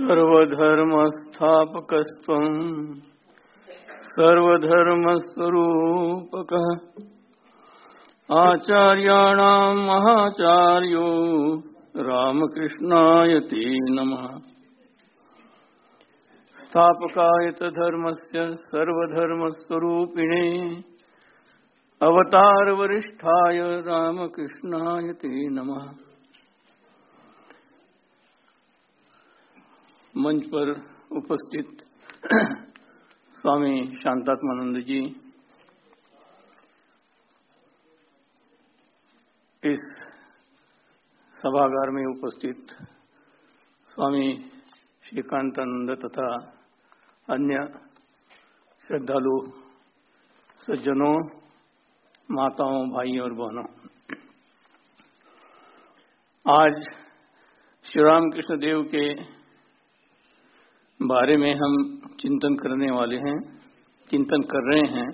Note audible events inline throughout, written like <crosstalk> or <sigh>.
सर्वधर्मस्थापकस्त्वम् सर्वधर्मस्वरूपकः। आचार्याणाम् महाचार्यो रामकृष्णाय ते नमः। स्थापकाय च धर्मस्य सर्वधर्मस्वरूपिणे अवतारवरिष्ठाय रामकृष्णाय ते नमः। मंच पर उपस्थित स्वामी शांतात्मानंद जी इस सभागार में उपस्थित स्वामी श्रीकांतानंद तथा अन्य श्रद्धालु सज्जनों माताओं, भाइयों और बहनों। आज श्री रामकृष्ण देव के बारे में हम चिंतन करने वाले हैं, चिंतन कर रहे हैं।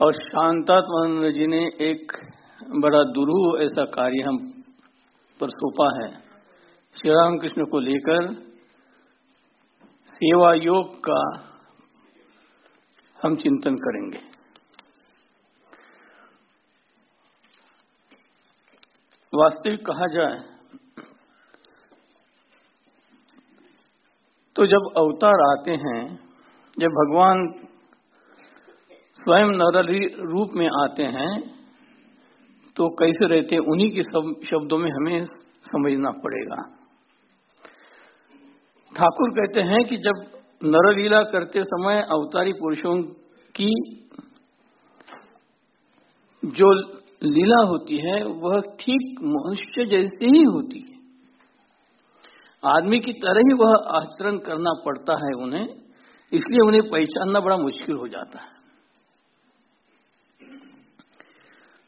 और शांतात्मानंद जी ने एक बड़ा दुरूह ऐसा कार्य हम पर सौंपा है। श्री रामकृष्ण को लेकर सेवा योग का हम चिंतन करेंगे। वास्तविक कहा जाए तो जब अवतार आते हैं, जब भगवान स्वयं नरली रूप में आते हैं तो कैसे रहते हैं, उन्हीं के शब्दों में हमें समझना पड़ेगा। ठाकुर कहते हैं कि जब नरलीला करते समय अवतारी पुरुषों की जो लीला होती है, वह ठीक मनुष्य जैसे ही होती है। आदमी की तरह ही वह आचरण करना पड़ता है उन्हें, इसलिए उन्हें पहचानना बड़ा मुश्किल हो जाता है।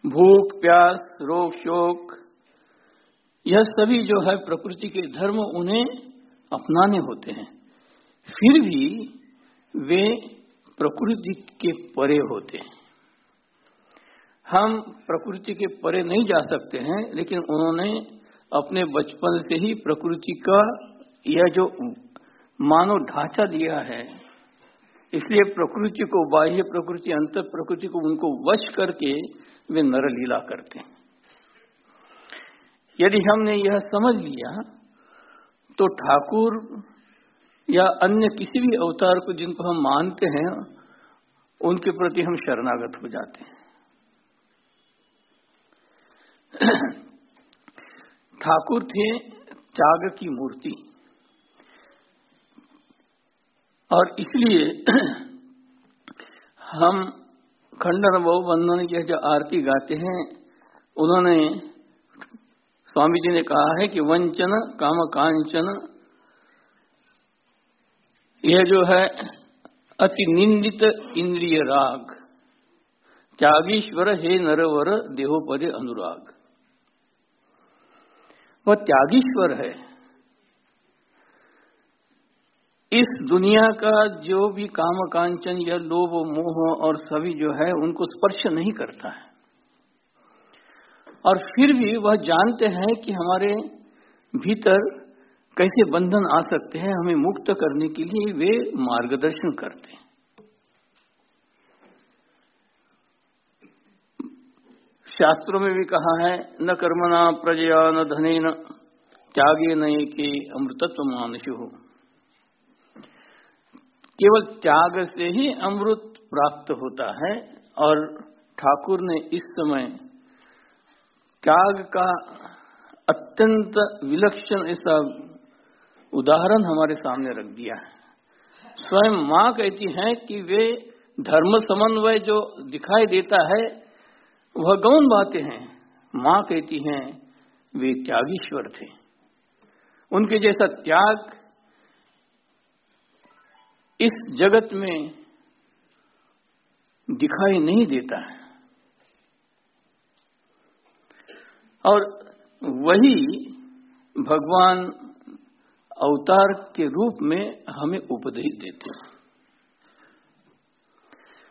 भूख, प्यास, रोग, शोक, यह सभी जो है प्रकृति के धर्म उन्हें अपनाने होते हैं। फिर भी वे प्रकृति के परे होते हैं। हम प्रकृति के परे नहीं जा सकते हैं, लेकिन उन्होंने अपने बचपन से ही प्रकृति का यह जो मानव ढांचा दिया है, इसलिए प्रकृति को, बाह्य प्रकृति, अंतर प्रकृति को उनको वश करके वे नर लीला करते हैं। यदि हमने यह समझ लिया तो ठाकुर या अन्य किसी भी अवतार को जिनको हम मानते हैं, उनके प्रति हम शरणागत हो जाते हैं। ठाकुर थे त्याग की मूर्ति। और इसलिए <clears throat> हम खंडन बहु बंधन की जो आरती गाते हैं, उन्होंने स्वामी जी ने कहा है कि वंचन काम कांचन, यह जो है अति निंदित इंद्रिय राग। त्यागीश्वर हे नरवर देहोपदे अनुराग। वह त्यागीश्वर है। इस दुनिया का जो भी काम कांचन या लोभ, मोह और सभी जो है, उनको स्पर्श नहीं करता है। और फिर भी वह जानते हैं कि हमारे भीतर कैसे बंधन आ सकते हैं, हमें मुक्त करने के लिए वे मार्गदर्शन करते हैं। शास्त्रों में भी कहा है, न कर्मणा प्रजया, न धने न त्यागे नए के अमृतत्व मानसु हो। केवल त्याग से ही अमृत प्राप्त होता है और ठाकुर ने इस समय त्याग का अत्यंत विलक्षण ऐसा उदाहरण हमारे सामने रख दिया है। स्वयं माँ कहती हैं कि वे धर्म समन्वय जो दिखाई देता है वह गौन बातें हैं? माँ कहती हैं, वे त्यागीश्वर थे। उनके जैसा त्याग इस जगत में दिखाई नहीं देता है। और वही भगवान अवतार के रूप में हमें उपदेश देते हैं।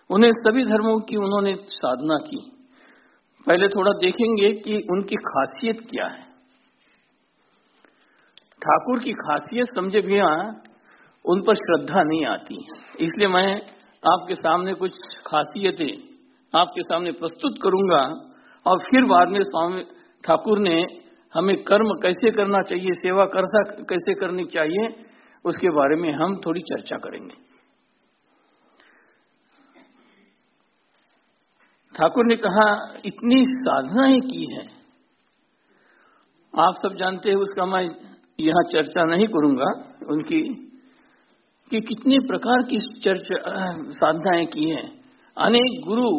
उन्हें सभी धर्मों की उन्होंने साधना की। पहले थोड़ा देखेंगे कि उनकी खासियत क्या है। ठाकुर की खासियत समझे बिना उन पर श्रद्धा नहीं आती इसलिए मैं आपके सामने कुछ खासियतें आपके सामने प्रस्तुत करूँगा और फिर बाद में स्वामी ठाकुर ने हमें कर्म कैसे करना चाहिए, सेवा करसा कैसे करनी चाहिए, उसके बारे में हम थोड़ी चर्चा करेंगे। ठाकुर ने कहा, इतनी साधनाएँ की है। आप सब जानते हैं उसका मैं यहाँ चर्चा नहीं करूँगा, उनकी कि कितने प्रकार की चर्चा साधनाएँ की हैं। अनेक गुरु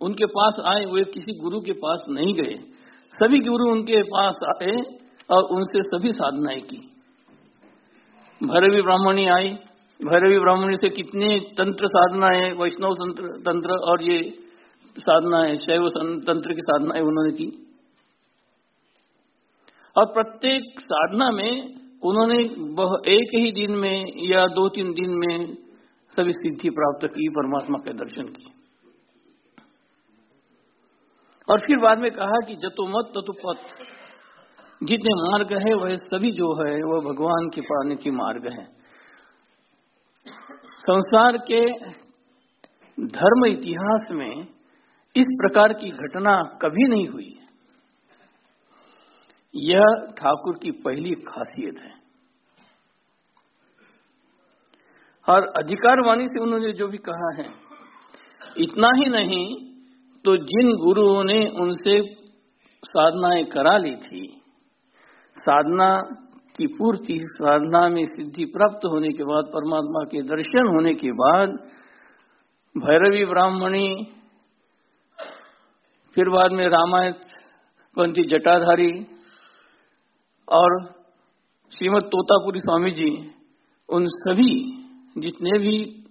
उनके पास आए, वे किसी गुरु के पास नहीं गए। सभी गुरु उनके पास आए और उनसे सभी साधनाएँ की। भैरवी ब्राह्मणी आई। भैरवी ब्राह्मणी से कितने तंत्र साधनाएँ, वैष्णव तंत्र और ये साधनाएँ शैव तंत्र की साधनाएँ उन्होंने की। और प्रत्येक साधना में उन्होंने एक ही दिन में या दो तीन दिन में सभी सिद्धि प्राप्त की, परमात्मा के दर्शन की और फिर बाद में कहा कि जतो मत जतुमत ततुपथ जितने मार्ग है, वह सभी जो है, वह भगवान के पाने की मार्ग है। संसार के धर्म इतिहास में इस प्रकार की घटना कभी नहीं हुई यह ठाकुर की पहली खासियत है। और अधिकारवाणी से उन्होंने जो भी कहा है, इतना ही नहीं तो जिन गुरुओं ने उनसे साधनाएँ करा ली थी, साधना की पूर्ति, साधना में सिद्धि प्राप्त होने के बाद, परमात्मा के दर्शन होने के बाद, भैरवी ब्राह्मणी फिर बाद में रामायण पंथी जटाधारी और श्रीमद तोतापुरी स्वामी जी उन सभी जितने भी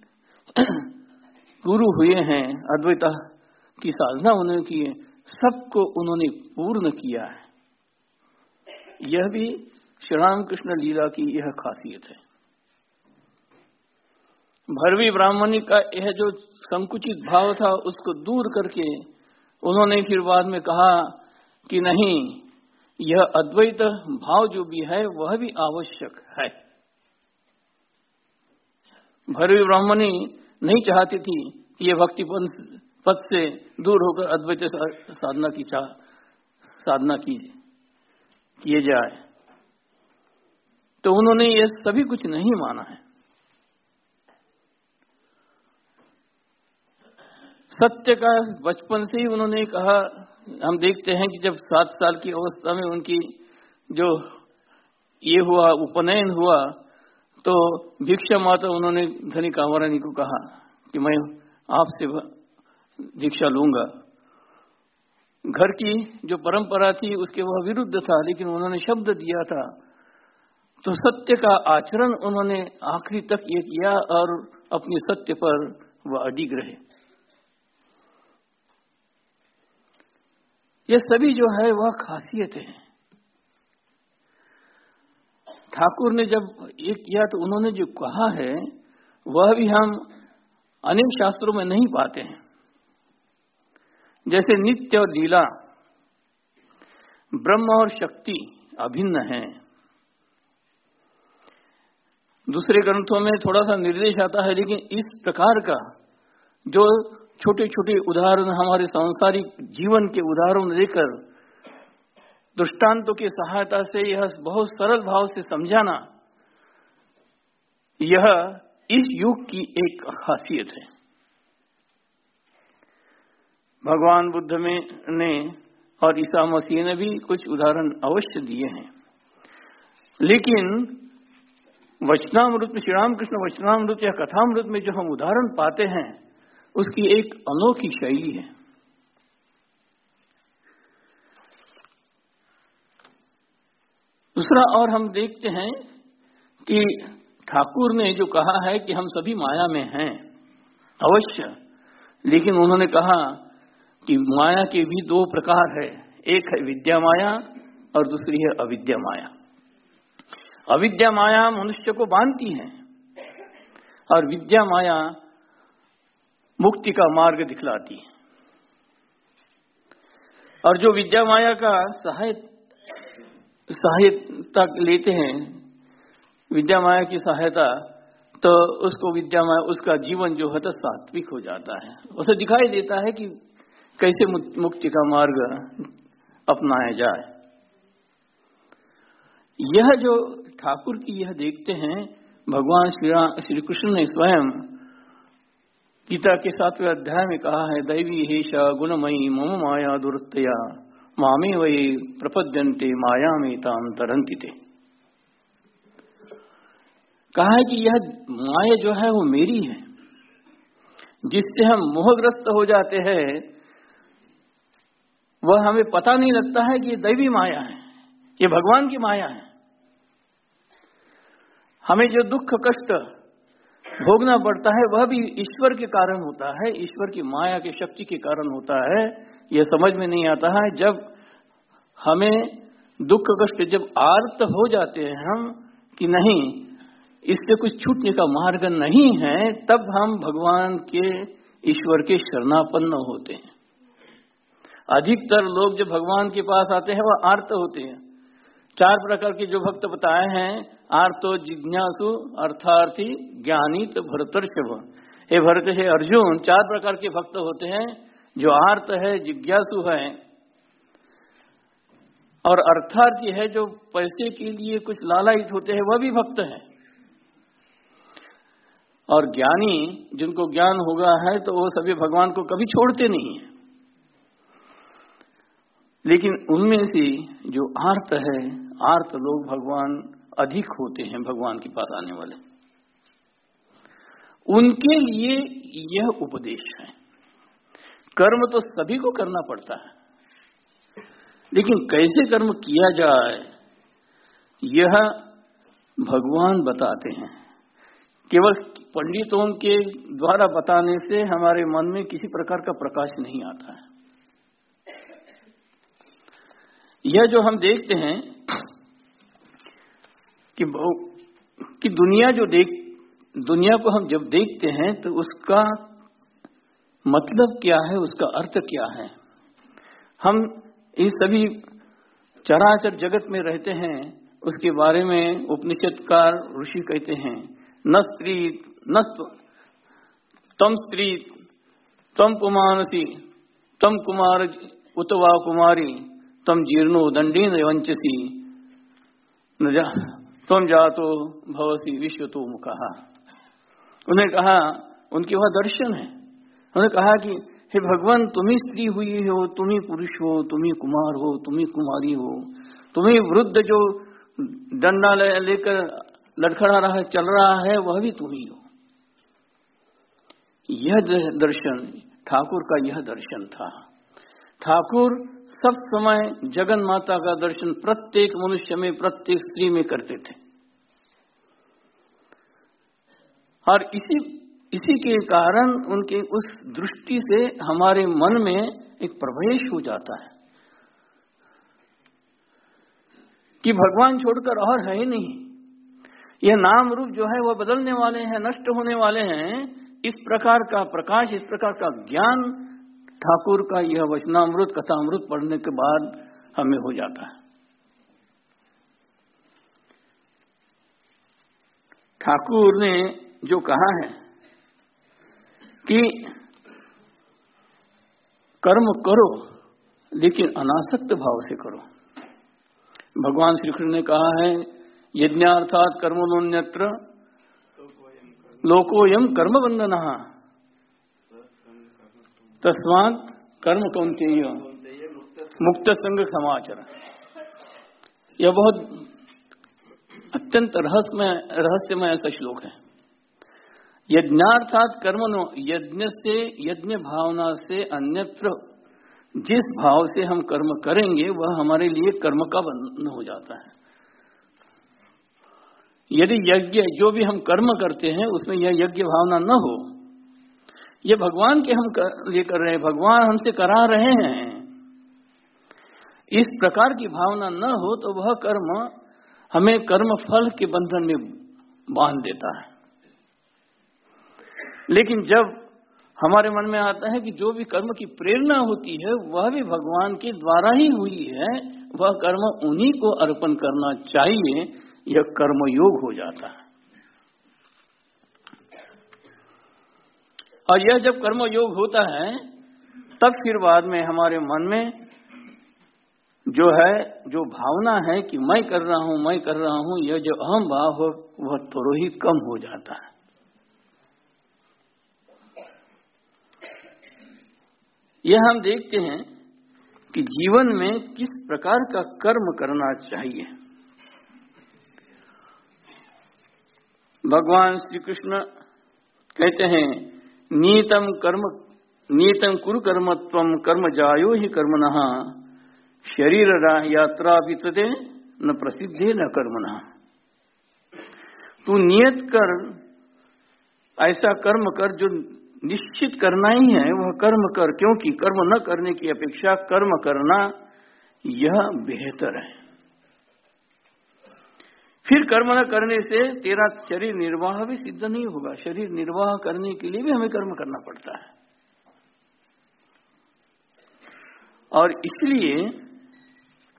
गुरु हुए हैं, अद्वैता की साधना उन्होंने की है, सबको उन्होंने पूर्ण किया है। यह भी श्री राम कृष्ण लीला की यह खासियत है। भरवी ब्राह्मणी का यह जो संकुचित भाव था, उसको दूर करके उन्होंने फिर बाद में कहा कि नहीं, यह अद्वैत भाव जो भी है, वह भी आवश्यक है। भरवी ब्राह्मणी नहीं चाहती थी कि यह भक्ति पद से दूर होकर अद्वैत साधना की चाह साधना की किए जाए। तो उन्होंने ये सभी कुछ नहीं माना है। सत्य का बचपन से ही उन्होंने कहा, हम देखते हैं कि जब सात साल की अवस्था में उनकी जो ये हुआ, उपनयन हुआ तो भिक्षा माता उन्होंने धनी कांवरानी को कहा कि मैं आपसे दीक्षा लूँगा। घर की जो परंपरा थी, उसके वह विरुद्ध था, लेकिन उन्होंने शब्द दिया था। तो सत्य का आचरण उन्होंने आखिरी तक ये किया और अपने सत्य पर वह अडिग रहे। ये सभी जो है वह खासियत है। ठाकुर ने जब ये किया तो उन्होंने जो कहा है, वह भी हम अनेक शास्त्रों में नहीं पाते हैं। जैसे नित्य और लीला, ब्रह्म और शक्ति अभिन्न है। दूसरे ग्रंथों में थोड़ा सा निर्देश आता है, लेकिन इस प्रकार का जो छोटे छोटे उदाहरण हमारे सांसारिक जीवन के उदाहरण लेकर दृष्टांतों की सहायता से यह बहुत सरल भाव से समझाना, यह इस युग की एक खासियत है। भगवान बुद्ध में ने और ईसा मसीह ने भी कुछ उदाहरण अवश्य दिए हैं। लेकिन वचनामृत में श्री रामकृष्ण वचनामृत या कथामृत में जो हम उदाहरण पाते हैं उसकी एक अनोखी शैली है। दूसरा और हम देखते हैं कि ठाकुर ने जो कहा है कि हम सभी माया में हैं, अवश्य। लेकिन उन्होंने कहा कि माया के भी दो प्रकार है, एक है विद्या माया और दूसरी है अविद्या माया। अविद्या माया मनुष्य को बांधती है और विद्या माया मुक्ति का मार्ग दिखलाती है। और जो विद्या माया का सहायता लेते हैं, विद्या माया की सहायता तो उसको विद्या माया, उसका जीवन जो है तो सात्विक हो जाता है। उसे दिखाई देता है कि कैसे मुक्ति का मार्ग अपनाया जाए। यह जो ठाकुर की यह देखते हैं, भगवान श्री कृष्ण ने स्वयं गीता के सातवें अध्याय में कहा है, दैवी हेशा गुणमयी मम माया दुरतया मामे वही प्रपद्यंते माया में ताम तरंती थे कहा है कि यह माया जो है, वो मेरी है। जिससे हम मोहग्रस्त हो जाते हैं, वह हमें पता नहीं लगता है कि ये दैवी माया है, ये भगवान की माया है। हमें जो दुख, कष्ट भोगना पड़ता है, वह भी ईश्वर के कारण होता है, ईश्वर की माया की शक्ति के कारण होता है। यह समझ में नहीं आता है, जब हमें दुख कष्ट, जब आर्त हो जाते हैं हम कि नहीं, इससे कुछ छूटने का मार्ग नहीं है, तब हम भगवान के, ईश्वर के शरणापन्न होते हैं। अधिकतर लोग जो भगवान के पास आते हैं, वह आर्त होते हैं। चार प्रकार के जो भक्त बताए हैं आर्तो जिज्ञासु अर्थार्थी ज्ञानी तो भरतर्षभ। हे भरत, हे अर्जुन, चार प्रकार के भक्त होते हैं, जो आर्त है, जिज्ञासु है, और अर्थार्थी है जो पैसे के लिए कुछ लालायित होते हैं, वह भी भक्त है। और ज्ञानी, जिनको ज्ञान होगा है तो वो सभी भगवान को कभी छोड़ते नहीं है। लेकिन उनमें से जो आर्त है, आर्त लोग भगवान अधिक होते हैं भगवान के पास आने वाले। उनके लिए यह उपदेश है। कर्म तो सभी को करना पड़ता है। लेकिन कैसे कर्म किया जाए, यह भगवान बताते हैं। केवल पंडितों के द्वारा बताने से हमारे मन में किसी प्रकार का प्रकाश नहीं आता है। यह जो हम देखते हैं कि कि दुनिया जो देख, दुनिया को हम जब देखते हैं तो उसका मतलब क्या है, उसका अर्थ क्या है? हम इस सभी चराचर जगत में रहते हैं, उसके बारे में उपनिषदकार ऋषि कहते हैं, न स्त्री न तम स्त्री तम पुमानसी, तम कुमार, उतवा कुमारी, तम जीर्णो दंडीन वंचसी तुम जातो, भवसी विश्व तो मुखा। उन्हें कहा, उनके वह दर्शन है। उन्होंने कहा कि, हे भगवान, तुम ही स्त्री हुई हो, तुम ही पुरुष हो, तुम ही कुमार हो, तुम ही कुमारी हो। तुम ही वृद्ध जो डंडा लेकर लड़खड़ा रहा, चल रहा है, वह भी तुम ही हो। यह दर्शन, ठाकुर का यह दर्शन था। ठाकुर सब समय जगन माता का दर्शन प्रत्येक मनुष्य में, प्रत्येक स्त्री में करते थे। और इसी इसी के कारण उनके उस दृष्टि से हमारे मन में एक प्रवेश हो जाता है कि भगवान छोड़कर और है ही नहीं। यह नाम रूप जो है वह बदलने वाले हैं, नष्ट होने वाले हैं। इस प्रकार का प्रकाश, इस प्रकार का ज्ञान ठाकुर का यह वचनामृत कथामृत पढ़ने के बाद हमें हो जाता है। ठाकुर ने जो कहा है कि कर्म करो लेकिन अनासक्त भाव से करो। भगवान श्री कृष्ण ने कहा है यज्ञार्थात कर्मोन्यत्र लोकोयम कर्म। बंधन तस्मात कर्म कौन मुक्त संग समाचार। यह बहुत अत्यंत रहस्यमय रहस्यमय ऐसा श्लोक है। यज्ञार्थात कर्म नो यज्ञ से यज्ञ भावना से अन्यत्र जिस भाव से हम कर्म करेंगे, वह हमारे लिए कर्म का बंधन हो जाता है। यदि यज्ञ, जो भी हम कर्म करते हैं, उसमें यह यज्ञ भावना न हो ये भगवान के हम कर, ये कर रहे हैं भगवान हमसे करा रहे हैं। इस प्रकार की भावना न हो तो वह कर्म हमें कर्म फल के बंधन में बाँध देता है। लेकिन जब हमारे मन में आता है कि जो भी कर्म की प्रेरणा होती है वह भी भगवान के द्वारा ही हुई है वह कर्म उन्हीं को अर्पण करना चाहिए यह कर्मयोग हो जाता है। और यह जब कर्म योग होता है, तब फिर बाद में हमारे मन में जो है, जो भावना है कि मैं कर रहा हूँ, मैं कर रहा हूँ, यह जो अहम भाव हो, वह थोड़ा ही कम हो जाता है। यह हम देखते हैं कि जीवन में किस प्रकार का कर्म करना चाहिए। भगवान श्री कृष्ण कहते हैं नीतम कर्म, नीतम कुरु कर्मत्व कर्म जायो ही कर्म शरीर यात्रा बीतते न प्रसिद्धे न कर्मना तू नियत कर, ऐसा कर्म कर जो निश्चित करना ही है, वह कर्म कर, क्योंकि कर्म न करने की अपेक्षा कर्म करना यह बेहतर है। फिर कर्म न करने से तेरा शरीर निर्वाह भी सिद्ध नहीं होगा। शरीर निर्वाह करने के लिए भी हमें कर्म करना पड़ता है। और इसलिए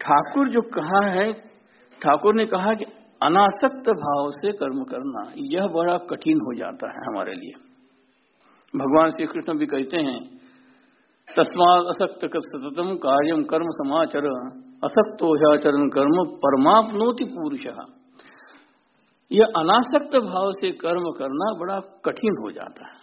ठाकुर जो कहा है, ठाकुर ने कहा कि अनासक्त भाव से कर्म करना, यह बड़ा कठिन हो जाता है हमारे लिए। भगवान श्री कृष्ण भी कहते हैं तस्मात असक्त सततम कार्यम कर्म समाचर, असक्तो ह्याचरण कर्म परमापनोति पुरुष। यह अनासक्त भाव से कर्म करना बड़ा कठिन हो जाता है।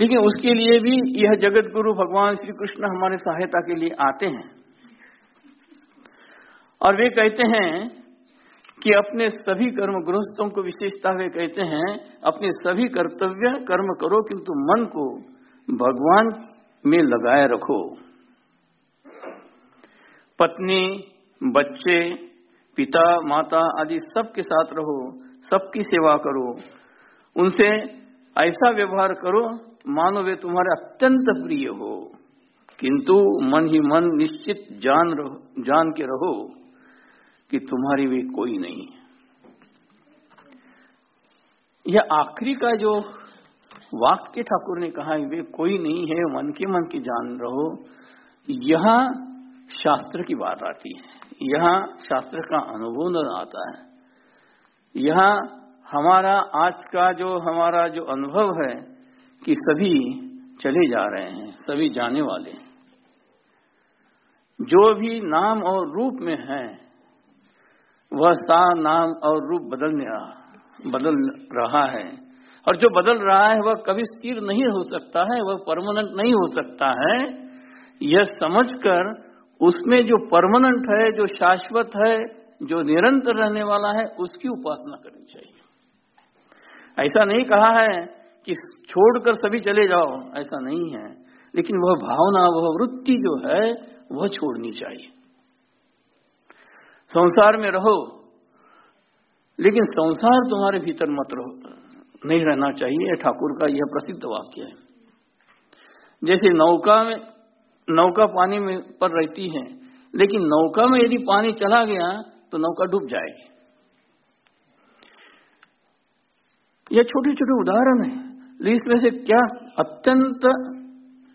लेकिन उसके लिए भी यह जगत गुरु भगवान श्री कृष्ण हमारे सहायता के लिए आते हैं। और वे कहते हैं कि अपने सभी कर्म गृहस्थों को विशेषता वे कहते हैं, अपने सभी कर्तव्य कर्म करो, किंतु मन को भगवान में लगाए रखो। पत्नी, बच्चे पिता, माता आदि सबके साथ रहो, सबकी सेवा करो। उनसे ऐसा व्यवहार करो, मानो वे तुम्हारे अत्यंत प्रिय हो। किंतु मन ही मन निश्चित जान रहो, जान के रहो कि तुम्हारी वे कोई नहीं। यह आखिरी का जो वाक्य ठाकुर ने कहा वे कोई नहीं है, मन के मन की जान रहो। यहाँ शास्त्र की बात आती है। यहाँ शास्त्र का अनुबोधन आता है। यहाँ हमारा आज का जो हमारा जो अनुभव है कि सभी चले जा रहे हैं, सभी जाने वाले जो भी नाम और रूप में है, वह सा नाम और रूप बदलने बदल रहा है। और जो बदल रहा है, वह कभी स्थिर नहीं हो सकता है, वह परमानेंट नहीं हो सकता है। यह समझकर उसमें जो परमानेंट है, जो शाश्वत है, जो निरंतर रहने वाला है, उसकी उपासना करनी चाहिए। ऐसा नहीं कहा है कि छोड़कर सभी चले जाओ, ऐसा नहीं है। लेकिन वह भावना, वह वृत्ति जो है, वह छोड़नी चाहिए। संसार में रहो, लेकिन संसार तुम्हारे भीतर मत रहो। नहीं रहना चाहिए ठाकुर का यह प्रसिद्ध वाक्य है। जैसे नौका में नौका पानी में पर रहती है। लेकिन नौका में यदि पानी चला गया तो नौका डूब जाएगी। यह छोटे छोटे उदाहरण है। इसमें से क्या अत्यंत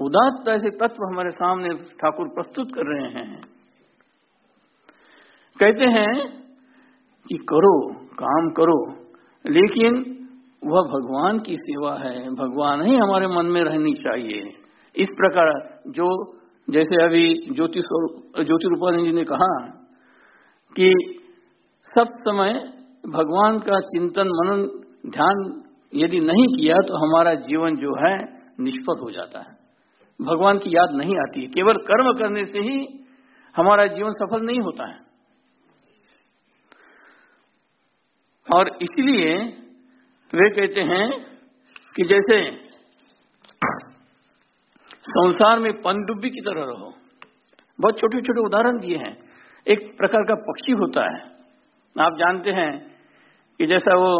उदात्त ऐसे तत्व हमारे सामने ठाकुर प्रस्तुत कर रहे हैं? कहते हैं कि करो, काम करो, लेकिन वह भगवान की सेवा है। भगवान ही हमारे मन में रहनी चाहिए। इस प्रकार जो, जैसे अभी ज्योति ज्योति रूपानी जी ने कहा कि सब समय भगवान का चिंतन मनन ध्यान यदि नहीं किया तो हमारा जीवन जो है निष्फल हो जाता है। भगवान की याद नहीं आती केवल कर्म करने से ही हमारा जीवन सफल नहीं होता है। और इसलिए वे कहते हैं कि जैसे संसार में पनडुब्बी की तरह रहो। बहुत छोटे छोटे उदाहरण दिए हैं। एक प्रकार का पक्षी होता है। आप जानते हैं कि जैसा वो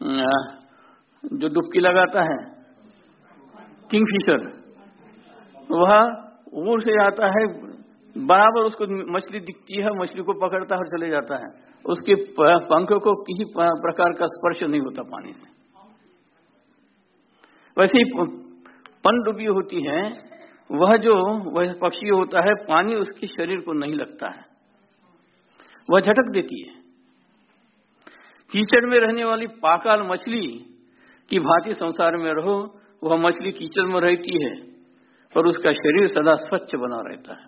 जो डुबकी लगाता है किंगफिशर वह ऊर से आता है, बराबर उसको मछली दिखती है, मछली को पकड़ता है और चले जाता है। उसके पंख को किसी प्रकार का स्पर्श नहीं होता पानी से। वैसे ही पनडुबी होती है, वह जो, वह पक्षी होता है, पानी उसके शरीर को नहीं लगता है। वह झटक देती है। कीचड़ में रहने वाली पाकाल मछली की भांति संसार में रहो, वह मछली कीचड़ में रहती है पर उसका शरीर सदा स्वच्छ बना रहता है।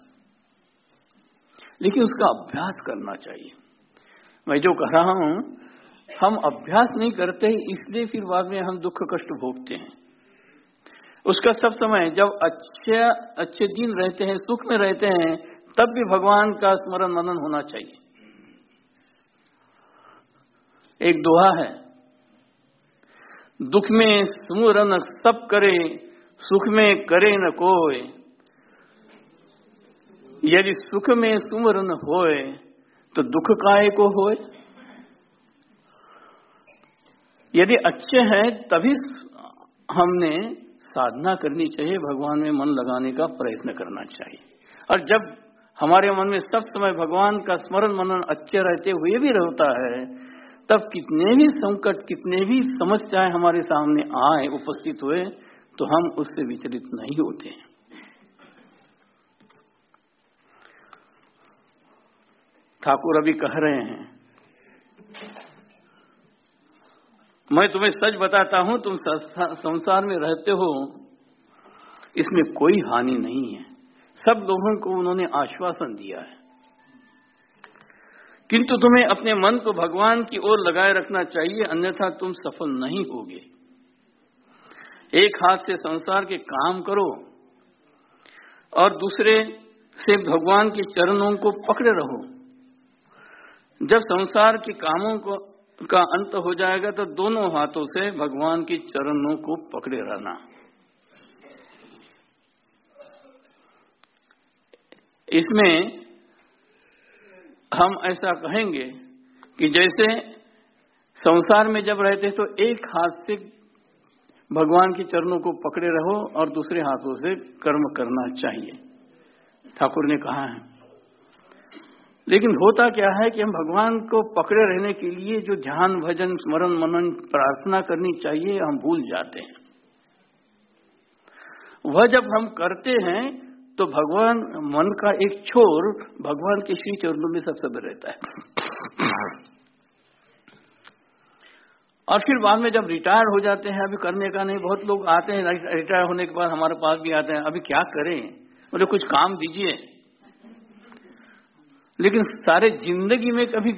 लेकिन उसका अभ्यास करना चाहिए। मैं जो कह रहा हूँ, हम अभ्यास नहीं करते, इसलिए फिर बाद में हम दुख कष्ट भोगते हैं। उसका सब समय जब अच्छे अच्छे दिन रहते हैं, सुख में रहते हैं, तब भी भगवान का स्मरण मनन होना चाहिए। एक दोहा है, दुख में सुमरन सब करे, सुख में करे न कोय यदि सुख में सुमरन होए तो दुख काय को होए? यदि अच्छे हैं, तभी हमने साधना करनी चाहिए, भगवान में मन लगाने का प्रयत्न करना चाहिए। और जब हमारे मन में सब समय भगवान का स्मरण मनन अच्छे रहते हुए भी रहता है, तब कितने भी संकट, कितने भी समस्याएँ हमारे सामने आए, उपस्थित हुए तो हम उससे विचलित नहीं होते हैं। ठाकुर अभी कह रहे हैं मैं तुम्हें सच बताता हूँ, तुम संसार में रहते हो, इसमें कोई हानि नहीं है। सब लोगों को उन्होंने आश्वासन दिया है। किंतु तुम्हें अपने मन को भगवान की ओर लगाए रखना चाहिए, अन्यथा तुम सफल नहीं होगे। एक हाथ से संसार के काम करो, और दूसरे से भगवान के चरणों को पकड़े रहो। जब संसार के कामों को का अंत हो जाएगा तो दोनों हाथों से भगवान के चरणों को पकड़े रहना। इसमें हम ऐसा कहेंगे कि जैसे संसार में जब रहते तो एक हाथ से भगवान के चरणों को पकड़े रहो और दूसरे हाथों से कर्म करना चाहिए। ठाकुर ने कहा है लेकिन होता क्या है कि हम भगवान को पकड़े रहने के लिए जो ध्यान, भजन, स्मरण, मनन, प्रार्थना करनी चाहिए, हम भूल जाते हैं। वह जब हम करते हैं तो भगवान मन का एक छोर भगवान के श्री चरणों में सब रहता है। और फिर बाद में जब रिटायर हो जाते हैं, अभी करने का नहीं, बहुत लोग आते हैं, रिटायर होने के बाद हमारे पास भी आते हैं, अभी क्या करें? बोले, कुछ काम दीजिए। लेकिन सारे ज़िंदगी में कभी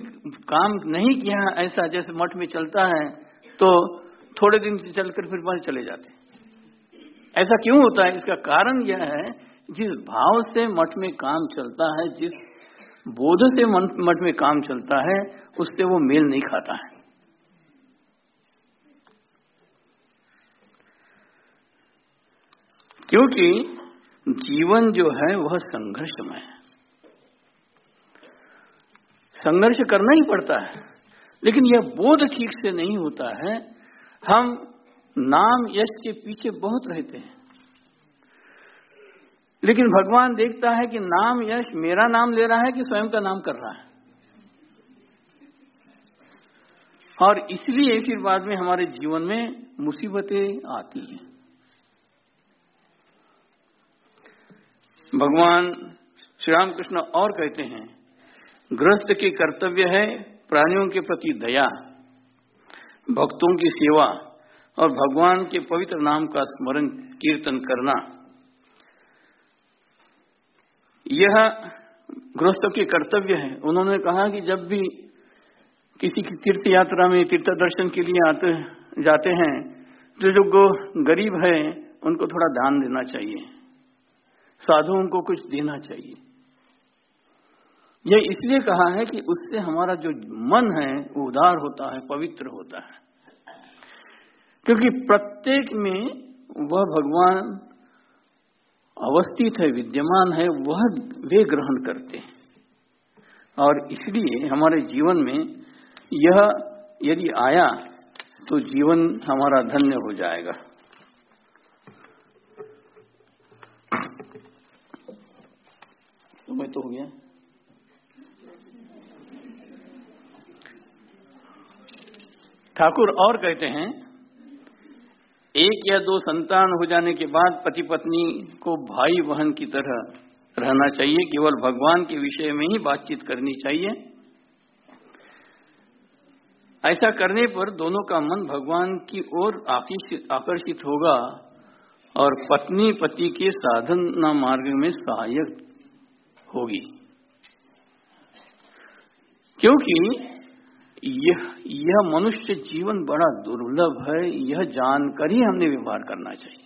काम नहीं किया ऐसा, जैसे मठ में चलता है तो थोड़े दिन से चलकर फिर बाद चले जाते ऐसा क्यों होता है? इसका कारण यह है, जिस भाव से मठ में काम चलता है, जिस बोध से मठ में काम चलता है, उससे वो मेल नहीं खाता है। क्योंकि जीवन जो है, वह संघर्षमय है। संघर्ष करना ही पड़ता है। लेकिन यह बोध ठीक से नहीं होता है। हम नाम यश के पीछे बहुत रहते हैं। लेकिन भगवान देखता है कि नाम यश मेरा नाम ले रहा है कि स्वयं का नाम कर रहा है। और इसलिए फिर बाद में हमारे जीवन में मुसीबतें आती हैं। भगवान श्री रामकृष्ण और कहते हैं गृहस्थ के कर्तव्य है प्राणियों के प्रति दया, भक्तों की सेवा और भगवान के पवित्र नाम का स्मरण, कीर्तन करना। यह गृहस्थ के कर्तव्य है। उन्होंने कहा कि जब भी किसी की तीर्थ यात्रा में तीर्थ दर्शन के लिए आते, जाते हैं तो जो गरीब है, उनको थोड़ा दान देना चाहिए। साधुओं को कुछ देना चाहिए। यह इसलिए कहा है कि उससे हमारा जो मन है, वो उदार होता है, पवित्र होता है। क्योंकि प्रत्येक में वह भगवान अवस्थित है, विद्यमान है, वह वे ग्रहण करते हैं। और इसलिए हमारे जीवन में यह यदि आया तो जीवन हमारा धन्य हो जाएगा। समय तो हो गया। ठाकुर और कहते हैं, एक या दो संतान हो जाने के बाद पति पत्नी को भाई बहन की तरह रहना चाहिए, केवल भगवान के विषय में ही बातचीत करनी चाहिए। ऐसा करने पर दोनों का मन भगवान की ओर आकर्षित होगा और पत्नी पति के साधना मार्ग में सहायक होगी। क्योंकि यह यह मनुष्य जीवन बड़ा दुर्लभ है, यह जानकर ही हमने व्यवहार करना चाहिए।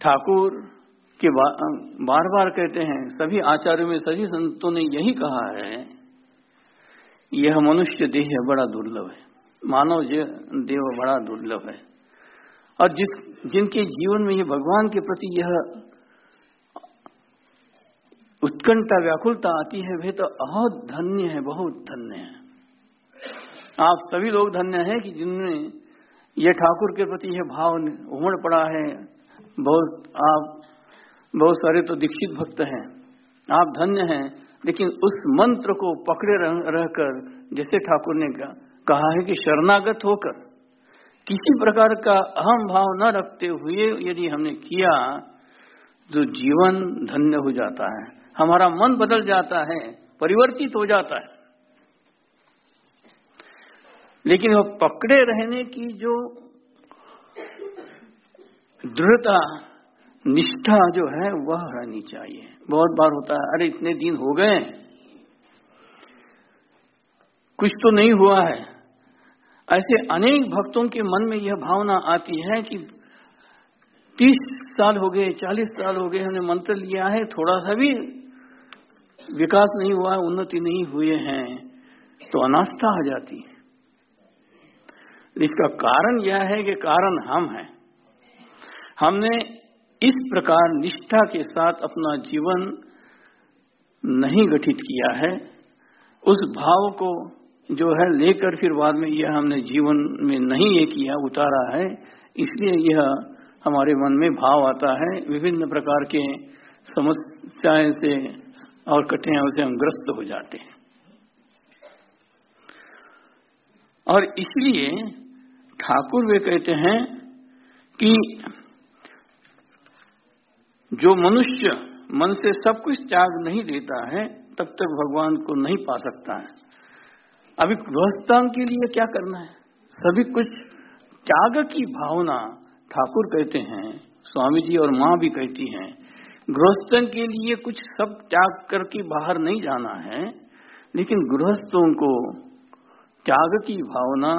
ठाकुर के बार बार कहते हैं, सभी आचार्यों में सभी संतों ने यही कहा है, यह मनुष्य देह बड़ा दुर्लभ है, मानव देह बड़ा दुर्लभ है। और जिस, जिनके जीवन में ये भगवान के प्रति यह उत्कंठा व्याकुलता आती है, वे तो बहुत धन्य है, बहुत धन्य है। आप सभी लोग धन्य हैं कि जिनमें यह ठाकुर के प्रति यह भाव उमड़ पड़ा है। बहुत, आप बहुत सारे तो दीक्षित भक्त हैं। आप धन्य हैं, लेकिन उस मंत्र को पकड़े रहकर, जैसे ठाकुर ने कहा है कि शरणागत होकर, किसी प्रकार का अहम भाव न रखते हुए यदि हमने किया तो जीवन धन्य हो जाता है। हमारा मन बदल जाता है, परिवर्तित हो जाता है। लेकिन वह पकड़े रहने की जो दृढ़ता, निष्ठा जो है, वह रहनी चाहिए। बहुत बार होता है, अरे इतने दिन हो गए, कुछ तो नहीं हुआ है। ऐसे अनेक भक्तों के मन में यह भावना आती है कि तीस साल हो गए, चालीस साल हो गए, हमने मंत्र लिया है, थोड़ा सा भी विकास नहीं हुआ, उन्नति नहीं हुए हैं तो अनास्था आ जाती है। इसका कारण यह है कि कारण हम हैं। हमने इस प्रकार निष्ठा के साथ अपना जीवन नहीं गठित किया है। उस भाव को जो है लेकर फिर बाद में यह हमने जीवन में नहीं ये किया, उतारा है। इसलिए यह हमारे मन में भाव आता है। विभिन्न प्रकार के समस्याएँ से और कठिनाइयों से हम ग्रस्त हो जाते हैं। और इसलिए ठाकुर वे कहते हैं कि जो मनुष्य मन से सब कुछ त्याग नहीं देता है, तब तक भगवान को नहीं पा सकता है। अभी गृहस्थान के लिए क्या करना है? सभी कुछ त्याग की भावना ठाकुर कहते हैं, स्वामी जी और माँ भी कहती हैं गृहस्थन के लिए कुछ सब त्याग करके बाहर नहीं जाना है, लेकिन गृहस्थों को त्याग की भावना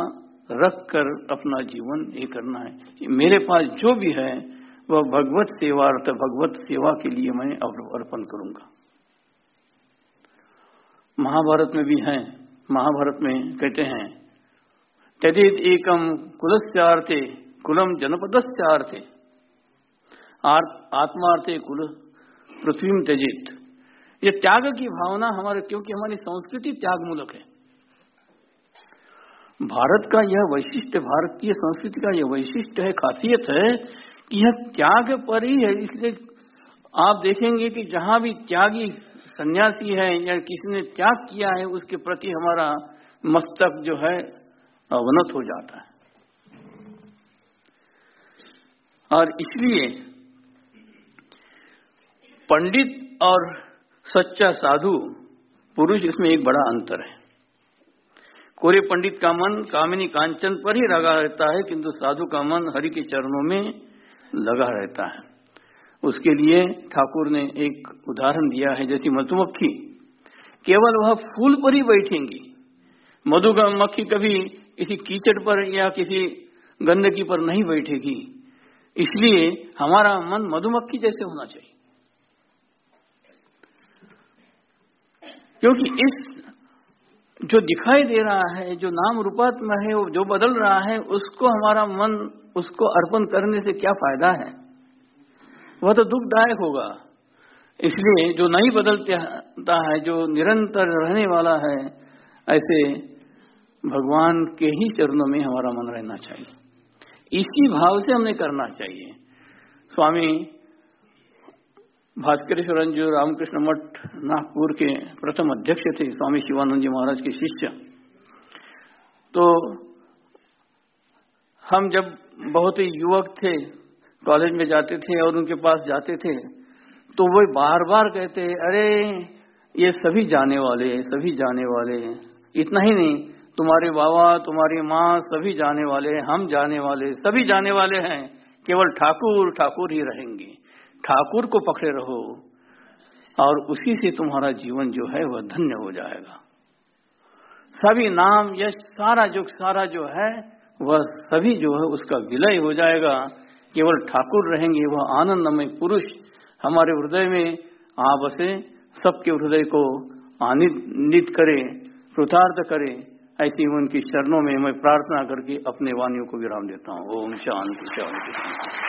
रख कर अपना जीवन ये करना है। मेरे पास जो भी है, वह भगवत सेवा, अर्थ भगवत सेवा के लिए मैं अर्पण करूँगा। महाभारत में भी है। महाभारत में कहते हैं, तदित एकम कुलस्यार्थे कुलम जनपदस्यार्थे। आत्मार्थे कुल, पृथ्वी त्यजित। ये त्याग की भावना हमारे, क्योंकि हमारी संस्कृति त्याग मूलक है। भारत का यह वैशिष्ट, भारतीय संस्कृति का यह वैशिष्ट है, खासियत है कि यह त्याग पर ही है। इसलिए आप देखेंगे कि जहाँ भी त्यागी सन्यासी है या किसी ने त्याग किया है, उसके प्रति हमारा मस्तक जो है, अवनत हो जाता है। और इसलिए पंडित और सच्चा साधु पुरुष इसमें एक बड़ा अंतर है। कोरे पंडित का मन कामिनी कांचन पर ही लगा रहता है, किंतु साधु का मन हरि के चरणों में लगा रहता है। उसके लिए ठाकुर ने एक उदाहरण दिया है, जैसी मधुमक्खी। केवल वह फूल पर ही बैठेंगी। मधु मक्खी कभी किसी कीचड़ पर या किसी गंदगी पर नहीं बैठेगी। इसलिए हमारा मन मधुमक्खी जैसे होना चाहिए। क्योंकि इस जो दिखाई दे रहा है, जो नाम रूपात्मा है, वो जो बदल रहा है, उसको हमारा मन, उसको अर्पण करने से क्या फ़ायदा है? वह तो दुखदायक होगा। इसलिए जो नहीं बदलता है, जो निरंतर रहने वाला है, ऐसे भगवान के ही चरणों में हमारा मन रहना चाहिए। इसी भाव से हमें करना चाहिए। स्वामी भास्करेश्वर जो रामकृष्ण मठ नागपुर के प्रथम अध्यक्ष थे, स्वामी शिवानंद जी महाराज के शिष्य। तो हम जब बहुत ही युवक थे, कॉलेज में जाते थे और उनके पास जाते थे तो वो बार बार कहते, अरे, ये सभी जाने वाले सभी जाने वाले इतना ही नहीं, तुम्हारे बाबा, तुम्हारी माँ सभी जाने वाले हम जाने वाले सभी जाने वाले हैं। केवल ठाकुर ठाकुर ही रहेंगे। ठाकुर को पकड़े रहो और उसी से तुम्हारा जीवन जो है वह धन्य हो जाएगा। सभी नाम, यश, सारा जो सारा जो है, वह सभी जो है उसका विलय हो जाएगा। केवल ठाकुर रहेंगे, वह आनंदमय पुरुष हमारे हृदय में आ बसे सबके हृदय को आनंदित करे, कृतार्थ करे। ऐसी उनकी शरणों में मैं प्रार्थना करके अपने वाणियों को विराम देता हूँ। ओम शांति शांति।